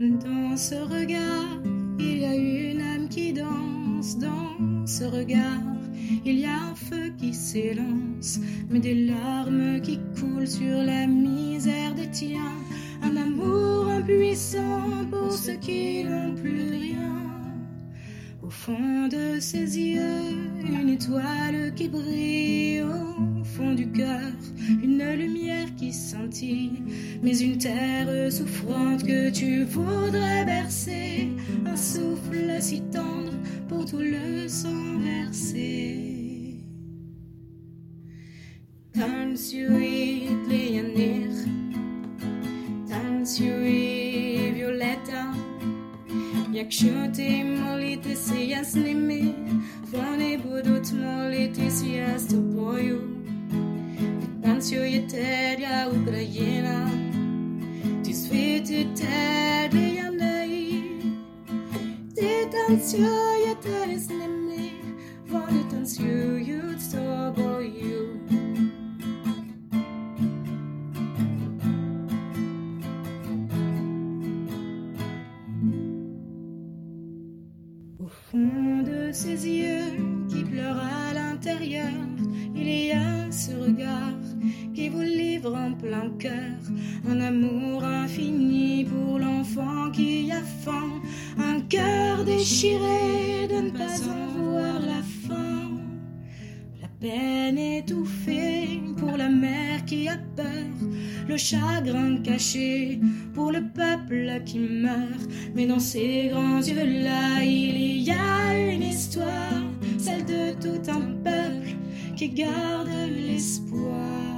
Dans ce regard, il y a une âme qui danse. Dans ce regard, il y a un feu qui s'élance, mais des larmes qui coulent sur la misère des tiens. Un amour impuissant pour ceux qui n'ont plus rien. Au fond de ses yeux, une étoile qui brille. Au fond du cœur, une lumière mais une terre souffrante que tu voudrais bercer, un souffle si tendre pour tout le sang versé. Tan Leonir, tan Violetta, jak te molite se jasnimi, vane budut moliti si jastu boju Танцює теря Україна Ти світите для неї Ти танцюєте з ними Вони танцюють з тобою Au fond de ses yeux qui pleurent à l'intérieur, il y a ce regard qui vous livre en plein cœur un amour infini pour l'enfant qui a faim, un cœur déchiré de ne pas en voir la fin. La peine étouffée pour la mère qui a peur, le chagrin caché pour le peuple qui meurt. Mais dans ces grands yeux-là, il y a une histoire, celle de tout un peuple qui garde l'espoir.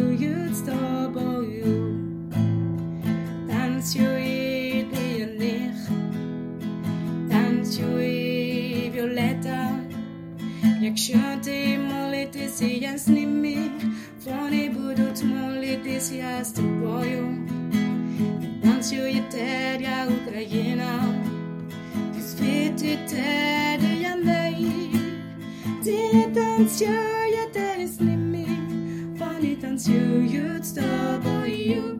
Якщо ти молитися з ними, вони будуть молитися з тобою. Танцює теря Україна, ти світите для неї, ти танцюєте з ними, вони танцюють з тобою.